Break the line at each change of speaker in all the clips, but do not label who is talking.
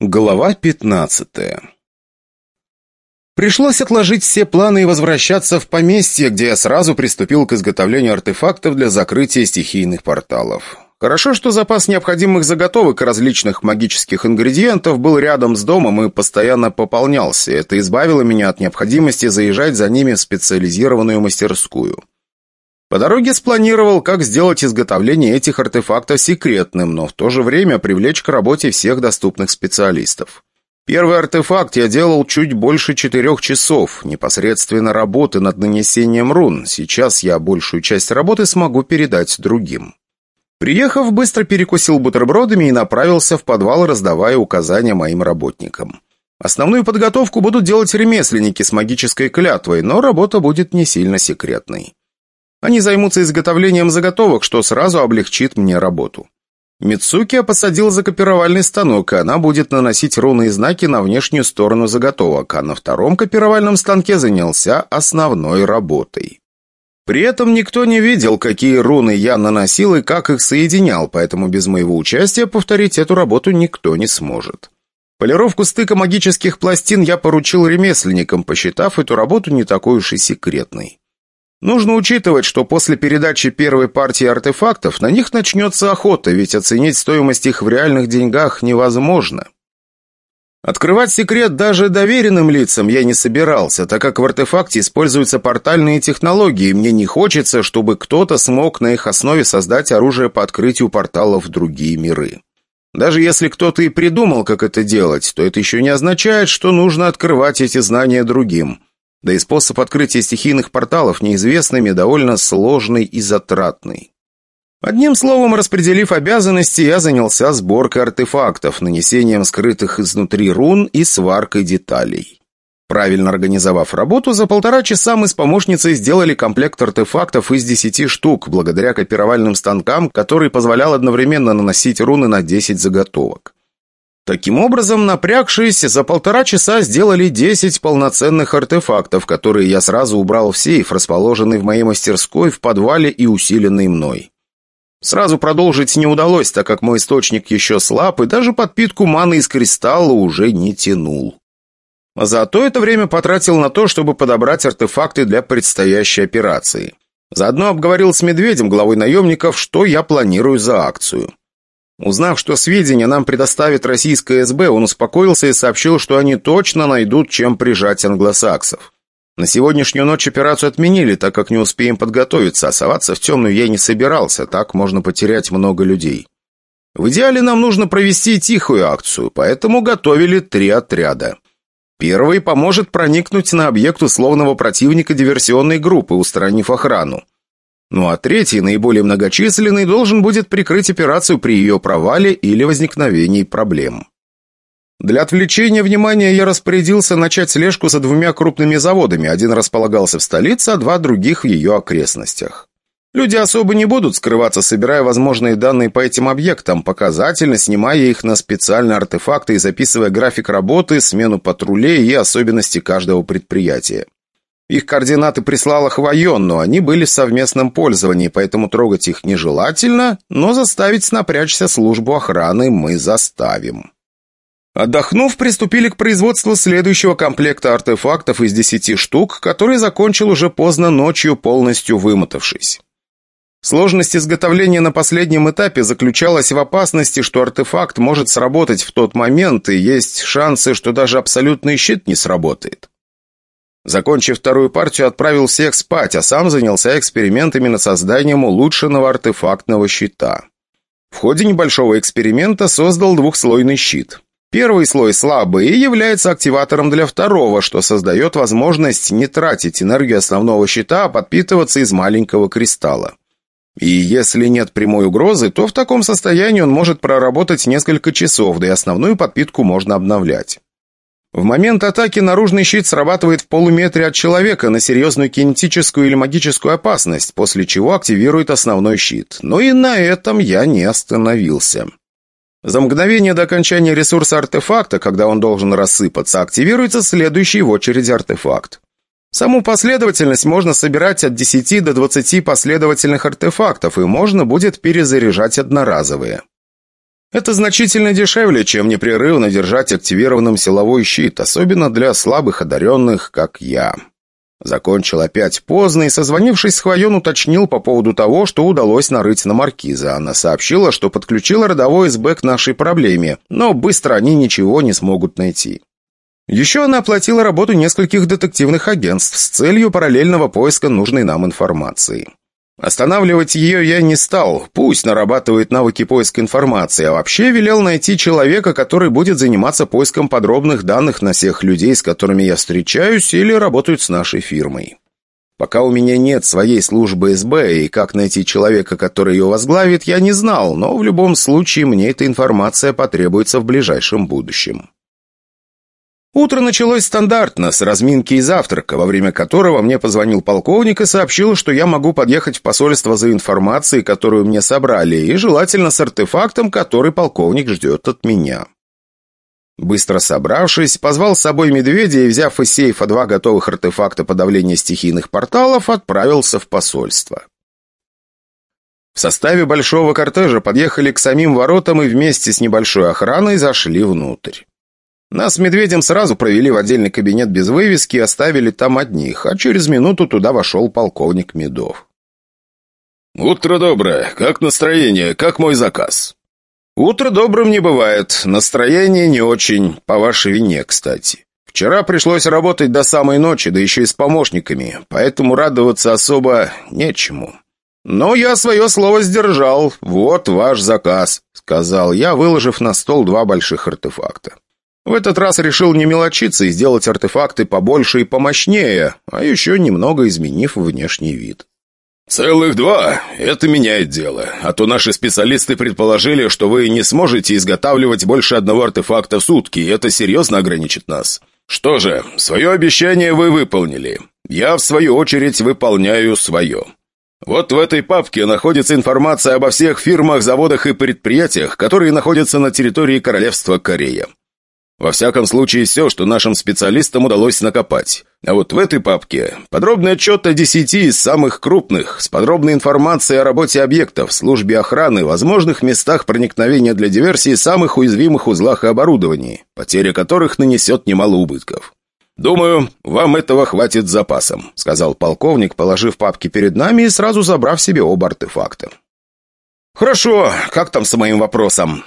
Глава 15 Пришлось отложить все планы и возвращаться в поместье, где я сразу приступил к изготовлению артефактов для закрытия стихийных порталов. Хорошо, что запас необходимых заготовок различных магических ингредиентов был рядом с домом и постоянно пополнялся. Это избавило меня от необходимости заезжать за ними в специализированную мастерскую. По дороге спланировал, как сделать изготовление этих артефактов секретным, но в то же время привлечь к работе всех доступных специалистов. Первый артефакт я делал чуть больше четырех часов, непосредственно работы над нанесением рун. Сейчас я большую часть работы смогу передать другим. Приехав, быстро перекусил бутербродами и направился в подвал, раздавая указания моим работникам. Основную подготовку будут делать ремесленники с магической клятвой, но работа будет не сильно секретной. Они займутся изготовлением заготовок, что сразу облегчит мне работу. Мицуки посадил закопировальный станок, и она будет наносить руны и знаки на внешнюю сторону заготовок, а на втором копировальном станке занялся основной работой. При этом никто не видел, какие руны я наносил и как их соединял, поэтому без моего участия повторить эту работу никто не сможет. Полировку стыка магических пластин я поручил ремесленникам, посчитав эту работу не такой уж и секретной. Нужно учитывать, что после передачи первой партии артефактов на них начнется охота, ведь оценить стоимость их в реальных деньгах невозможно. Открывать секрет даже доверенным лицам я не собирался, так как в артефакте используются портальные технологии, и мне не хочется, чтобы кто-то смог на их основе создать оружие по открытию порталов в другие миры. Даже если кто-то и придумал, как это делать, то это еще не означает, что нужно открывать эти знания другим. Да и способ открытия стихийных порталов неизвестными довольно сложный и затратный. Одним словом, распределив обязанности, я занялся сборкой артефактов, нанесением скрытых изнутри рун и сваркой деталей. Правильно организовав работу, за полтора часа мы с помощницей сделали комплект артефактов из десяти штук, благодаря копировальным станкам, который позволял одновременно наносить руны на 10 заготовок. Таким образом, напрягшись, за полтора часа сделали 10 полноценных артефактов, которые я сразу убрал в сейф, расположенный в моей мастерской в подвале и усиленный мной. Сразу продолжить не удалось, так как мой источник еще слаб, и даже подпитку маны из кристалла уже не тянул. Зато это время потратил на то, чтобы подобрать артефакты для предстоящей операции. Заодно обговорил с Медведем, главой наемников, что я планирую за акцию. Узнав, что сведения нам предоставит российская СБ, он успокоился и сообщил, что они точно найдут, чем прижать англосаксов. На сегодняшнюю ночь операцию отменили, так как не успеем подготовиться, а соваться в темную я не собирался, так можно потерять много людей. В идеале нам нужно провести тихую акцию, поэтому готовили три отряда. Первый поможет проникнуть на объект условного противника диверсионной группы, устранив охрану. Ну а третий, наиболее многочисленный, должен будет прикрыть операцию при ее провале или возникновении проблем. Для отвлечения внимания я распорядился начать слежку за двумя крупными заводами. Один располагался в столице, а два других в ее окрестностях. Люди особо не будут скрываться, собирая возможные данные по этим объектам, показательно снимая их на специальные артефакты и записывая график работы, смену патрулей и особенности каждого предприятия. Их координаты прислала Хвоен, но они были в совместном пользовании, поэтому трогать их нежелательно, но заставить напрячься службу охраны мы заставим. Отдохнув, приступили к производству следующего комплекта артефактов из десяти штук, который закончил уже поздно ночью, полностью вымотавшись. Сложность изготовления на последнем этапе заключалась в опасности, что артефакт может сработать в тот момент, и есть шансы, что даже абсолютный щит не сработает. Закончив вторую партию, отправил всех спать, а сам занялся экспериментами над созданием улучшенного артефактного щита. В ходе небольшого эксперимента создал двухслойный щит. Первый слой слабый и является активатором для второго, что создает возможность не тратить энергию основного щита, а подпитываться из маленького кристалла. И если нет прямой угрозы, то в таком состоянии он может проработать несколько часов, да и основную подпитку можно обновлять. В момент атаки наружный щит срабатывает в полуметре от человека на серьезную кинетическую или магическую опасность, после чего активирует основной щит. Но и на этом я не остановился. За мгновение до окончания ресурса артефакта, когда он должен рассыпаться, активируется следующий в очереди артефакт. Саму последовательность можно собирать от 10 до 20 последовательных артефактов, и можно будет перезаряжать одноразовые. Это значительно дешевле, чем непрерывно держать активированным силовой щит, особенно для слабых одаренных, как я. Закончил опять поздно и, созвонившись с Хвоен, уточнил по поводу того, что удалось нарыть на маркиза. Она сообщила, что подключила родовой СБ к нашей проблеме, но быстро они ничего не смогут найти. Еще она оплатила работу нескольких детективных агентств с целью параллельного поиска нужной нам информации. Останавливать ее я не стал, пусть нарабатывает навыки поиска информации, а вообще велел найти человека, который будет заниматься поиском подробных данных на всех людей, с которыми я встречаюсь или работают с нашей фирмой. Пока у меня нет своей службы СБ, и как найти человека, который ее возглавит, я не знал, но в любом случае мне эта информация потребуется в ближайшем будущем. Утро началось стандартно, с разминки и завтрака, во время которого мне позвонил полковник и сообщил, что я могу подъехать в посольство за информацией, которую мне собрали, и желательно с артефактом, который полковник ждет от меня. Быстро собравшись, позвал с собой медведя и, взяв из сейфа два готовых артефакта подавления стихийных порталов, отправился в посольство. В составе большого кортежа подъехали к самим воротам и вместе с небольшой охраной зашли внутрь. Нас с Медведем сразу провели в отдельный кабинет без вывески и оставили там одних, а через минуту туда вошел полковник Медов.
«Утро доброе. Как настроение? Как мой заказ?»
«Утро добрым не бывает. Настроение не очень. По вашей вине, кстати. Вчера пришлось работать до самой ночи, да еще и с помощниками, поэтому радоваться особо нечему. Но я свое слово сдержал. Вот ваш заказ», — сказал я, выложив на стол два больших артефакта. В этот раз решил не мелочиться и сделать артефакты побольше и помощнее, а еще немного изменив внешний вид.
«Целых два? Это меняет дело. А то наши специалисты предположили, что вы не сможете изготавливать больше одного артефакта в сутки, и это серьезно ограничит нас. Что же, свое обещание вы выполнили. Я, в свою очередь, выполняю свое. Вот в этой папке находится информация обо всех фирмах, заводах и предприятиях, которые находятся на территории Королевства Корея. Во всяком случае, все, что нашим специалистам удалось накопать. А вот в этой папке подробный отчет о десяти из самых крупных, с подробной информацией о работе объектов, службе охраны, возможных местах проникновения для диверсии самых уязвимых узлах и оборудований, потеря которых нанесет немало убытков. «Думаю, вам этого хватит запасом», — сказал полковник, положив папки перед нами и сразу забрав себе оба артефакта. «Хорошо, как там с моим вопросом?»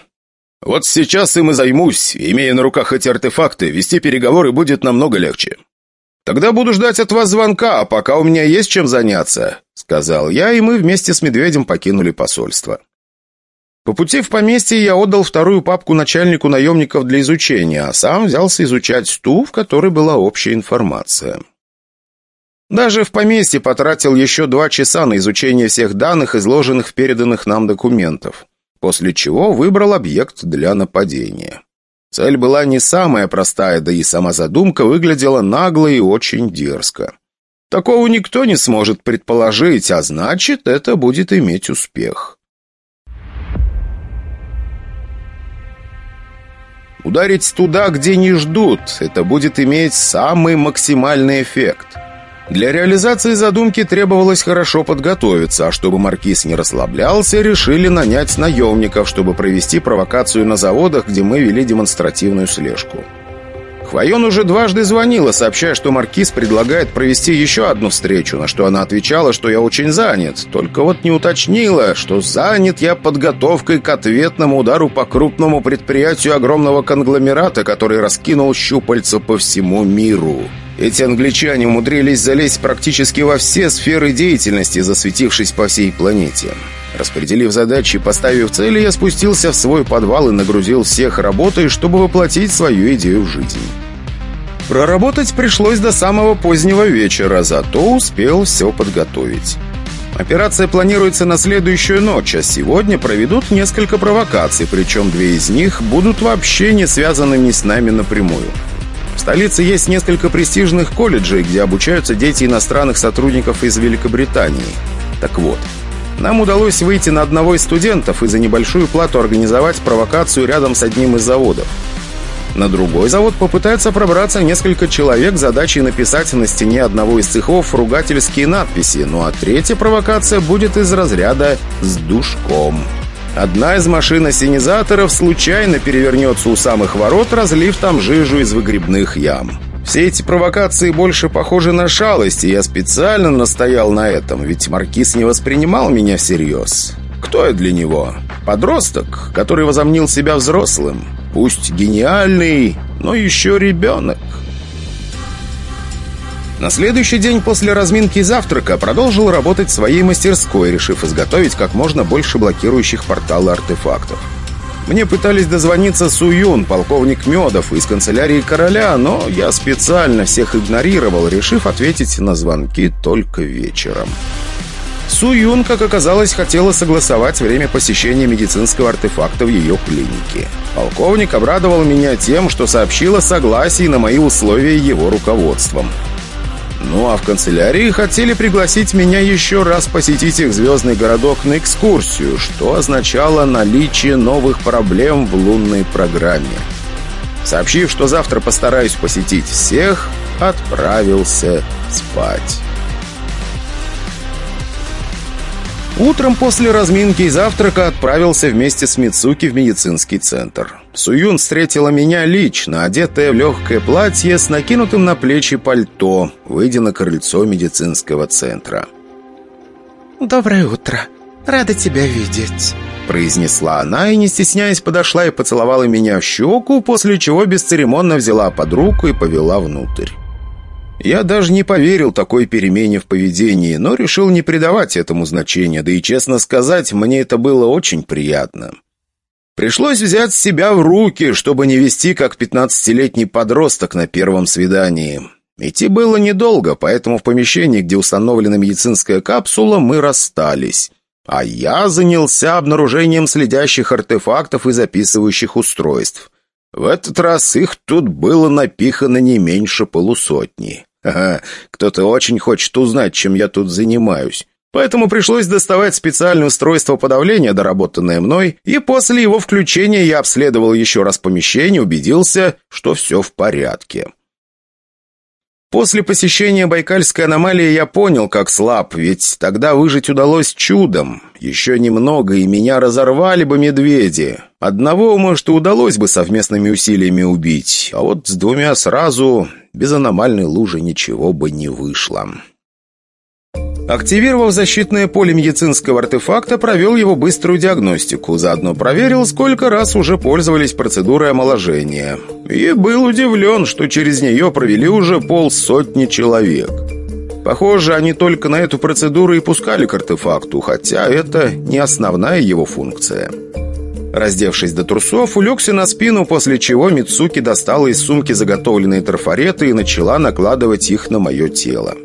Вот сейчас им и займусь. Имея на руках эти артефакты, вести переговоры будет намного легче. Тогда буду ждать от вас звонка, а пока у меня есть чем заняться», — сказал я, и мы вместе с Медведем покинули посольство. По пути в поместье я отдал вторую папку начальнику наемников для изучения, а сам взялся изучать ту, в которой была общая информация. Даже в поместье потратил еще два часа на изучение всех данных, изложенных в переданных нам документов после чего выбрал объект для нападения. Цель была не самая простая, да и сама задумка выглядела нагло и очень дерзко. Такого никто не сможет предположить, а значит, это будет иметь успех. Ударить туда, где не ждут, это будет иметь самый максимальный эффект – для реализации задумки требовалось хорошо подготовиться, а чтобы маркиз не расслаблялся, решили нанять наемников, чтобы провести провокацию на заводах, где мы вели демонстративную слежку. Хвоен уже дважды звонила, сообщая, что маркиз предлагает провести еще одну встречу, на что она отвечала, что я очень занят, только вот не уточнила, что занят я подготовкой к ответному удару по крупному предприятию огромного конгломерата, который раскинул щупальца по всему миру. Эти англичане умудрились залезть практически во все сферы деятельности, засветившись по всей планете. Распределив задачи поставив цели, я спустился в свой подвал и нагрузил всех работой, чтобы воплотить свою идею в жизнь. Проработать пришлось до самого позднего вечера, зато успел все подготовить. Операция планируется на следующую ночь, а сегодня проведут несколько провокаций, причем две из них будут вообще не связаны ни с нами напрямую. В столице есть несколько престижных колледжей, где обучаются дети иностранных сотрудников из Великобритании. Так вот, нам удалось выйти на одного из студентов и за небольшую плату организовать провокацию рядом с одним из заводов. На другой завод попытаются пробраться несколько человек с задачей написать на стене одного из цехов ругательские надписи, ну а третья провокация будет из разряда «с душком».
Одна из машин осенизаторов случайно перевернется у самых ворот, разлив там жижу из выгребных ям. Все эти провокации больше похожи на шалость, и я специально настоял на этом, ведь Маркиз не воспринимал меня всерьез. Кто я для него? Подросток, который возомнил себя взрослым. Пусть гениальный, но еще ребенок. На следующий день после разминки и завтрака продолжил работать в своей мастерской, решив изготовить как можно больше блокирующих порталы артефактов. Мне пытались дозвониться Суюн, полковник Медов, из канцелярии короля, но я специально всех игнорировал, решив ответить на звонки только вечером. Суюн, как оказалось, хотела согласовать время посещения медицинского артефакта в ее клинике. Полковник обрадовал меня тем, что сообщила согласие на мои условия его руководством. Ну а в канцелярии хотели пригласить меня еще раз посетить их звездный городок на экскурсию, что означало наличие новых проблем в лунной программе. Сообщив, что завтра постараюсь посетить всех, отправился спать. Утром после разминки и завтрака отправился вместе с Мицуки в медицинский центр. Суюн встретила меня лично, одетая в легкое платье с накинутым на плечи пальто, выйдя на крыльцо медицинского центра.
«Доброе утро. Рада тебя видеть», —
произнесла она и, не стесняясь, подошла и поцеловала меня в щеку, после чего бесцеремонно взяла под руку и повела внутрь. Я даже не поверил такой перемене в поведении, но решил не придавать этому значения, да и, честно сказать, мне это было очень приятно. Пришлось взять себя в руки, чтобы не вести как пятнадцатилетний подросток на первом свидании. Идти было недолго, поэтому в помещении, где установлена медицинская капсула, мы расстались. А я занялся обнаружением следящих артефактов и записывающих устройств. В этот раз их тут было напихано не меньше полусотни. Ага, кто-то очень хочет узнать, чем я тут занимаюсь. Поэтому пришлось доставать специальное устройство подавления, доработанное мной, и после его включения я обследовал еще раз помещение, убедился, что все в порядке. После посещения Байкальской аномалии я понял, как слаб, ведь тогда выжить удалось чудом. Еще немного, и меня разорвали бы медведи. Одного, может, и удалось бы совместными усилиями убить, а вот с двумя сразу без аномальной лужи ничего бы не вышло. Активировав защитное поле медицинского артефакта, провел его быструю диагностику, заодно проверил, сколько раз уже пользовались процедурой омоложения. И был удивлен, что через нее провели уже полсотни человек. Похоже, они только на эту процедуру и пускали к артефакту, хотя это не основная его функция. Раздевшись до трусов, улегся на спину, после чего Мицуки достала из сумки заготовленные трафареты и начала накладывать их на мое тело.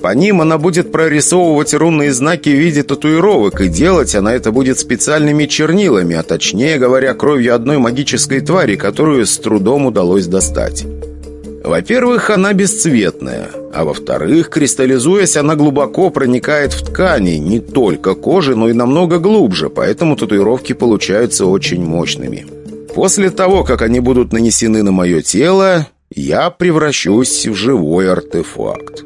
По ним она будет прорисовывать рунные знаки в виде татуировок, и делать она это будет специальными чернилами, а точнее говоря, кровью одной магической твари, которую с трудом удалось достать. Во-первых, она бесцветная, а во-вторых, кристаллизуясь, она глубоко проникает в ткани, не только кожи, но и намного глубже, поэтому татуировки получаются очень мощными. После того, как они будут нанесены на мое тело, я превращусь в живой артефакт.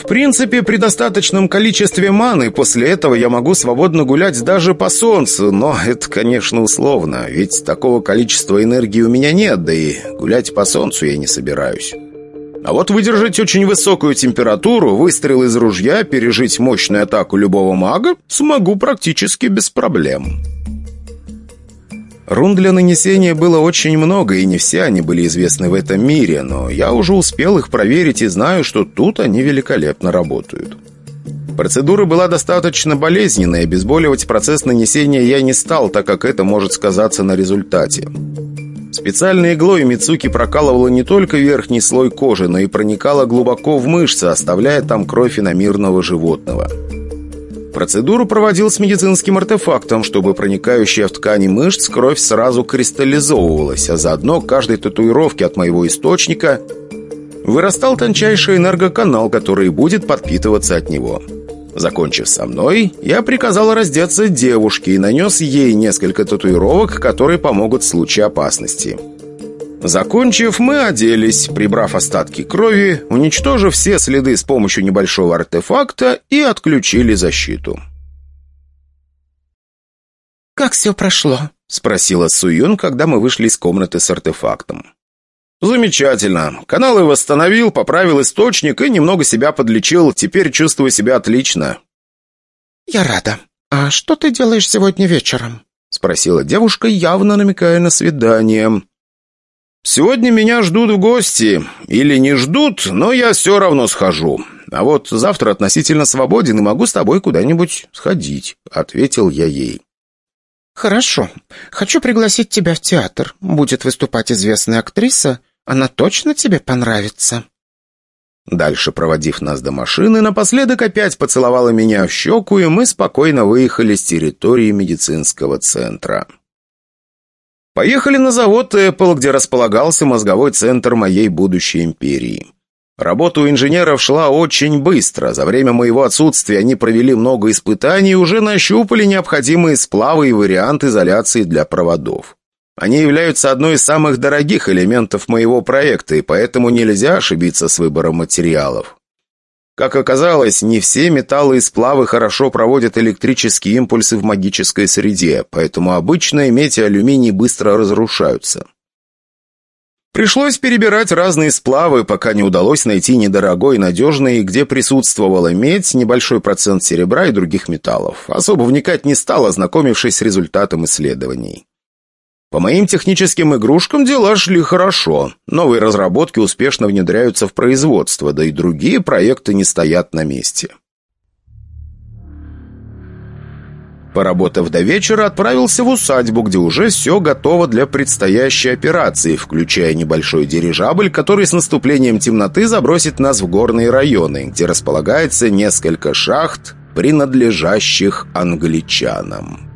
В принципе, при достаточном количестве маны после этого я могу свободно гулять даже по солнцу, но это, конечно, условно, ведь такого количества энергии у меня нет, да и гулять по солнцу я не собираюсь. А вот выдержать очень высокую температуру, выстрел из ружья, пережить мощную атаку любого мага смогу практически без проблем. Рун для нанесения было очень много, и не все они были известны в этом мире, но я уже успел их проверить и знаю, что тут они великолепно работают. Процедура была достаточно болезненная, обезболивать процесс нанесения я не стал, так как это может сказаться на результате. Специальной иглой Мицуки прокалывала не только верхний слой кожи, но и проникала глубоко в мышцы, оставляя там кровь иномирного животного. Процедуру проводил с медицинским артефактом, чтобы проникающая в ткани мышц кровь сразу кристаллизовывалась, а заодно каждой татуировке от моего источника вырастал тончайший энергоканал, который будет подпитываться от него. Закончив со мной, я приказал раздеться девушке и нанес ей несколько татуировок, которые помогут в случае опасности. Закончив, мы оделись, прибрав остатки крови, уничтожив все следы с помощью небольшого артефакта и отключили защиту.
«Как все прошло?» — спросила Суюн, когда мы вышли из комнаты с артефактом.
«Замечательно. Каналы восстановил, поправил источник и немного себя подлечил. Теперь чувствую себя отлично».
«Я рада. А что ты делаешь сегодня вечером?»
— спросила девушка, явно намекая на свидание.
«Сегодня меня ждут в гости. Или не ждут, но я все равно схожу. А вот завтра относительно свободен и могу с тобой куда-нибудь сходить», — ответил я ей.
«Хорошо. Хочу пригласить тебя в театр. Будет выступать известная актриса. Она точно тебе понравится».
Дальше, проводив нас до машины, напоследок опять поцеловала меня в щеку, и мы спокойно выехали с территории медицинского центра. Поехали на завод Apple, где располагался мозговой центр моей будущей империи. Работа у инженеров шла очень быстро. За время моего отсутствия они провели много испытаний и уже нащупали необходимые сплавы и вариант изоляции для проводов. Они являются одной из самых дорогих элементов моего проекта, и поэтому нельзя ошибиться с выбором материалов. Как оказалось, не все металлы и сплавы хорошо проводят электрические импульсы в магической среде, поэтому обычно медь и алюминий быстро разрушаются. Пришлось перебирать разные сплавы, пока не удалось найти недорогой, надежный, где присутствовала медь, небольшой процент серебра и других металлов. Особо вникать не стал, ознакомившись с результатом исследований. По моим техническим игрушкам дела шли хорошо. Новые разработки успешно внедряются в производство, да и другие проекты не стоят на месте. Поработав до вечера, отправился в усадьбу, где уже все готово для предстоящей операции, включая небольшой дирижабль, который с наступлением темноты забросит нас в горные районы, где располагается несколько шахт, принадлежащих англичанам.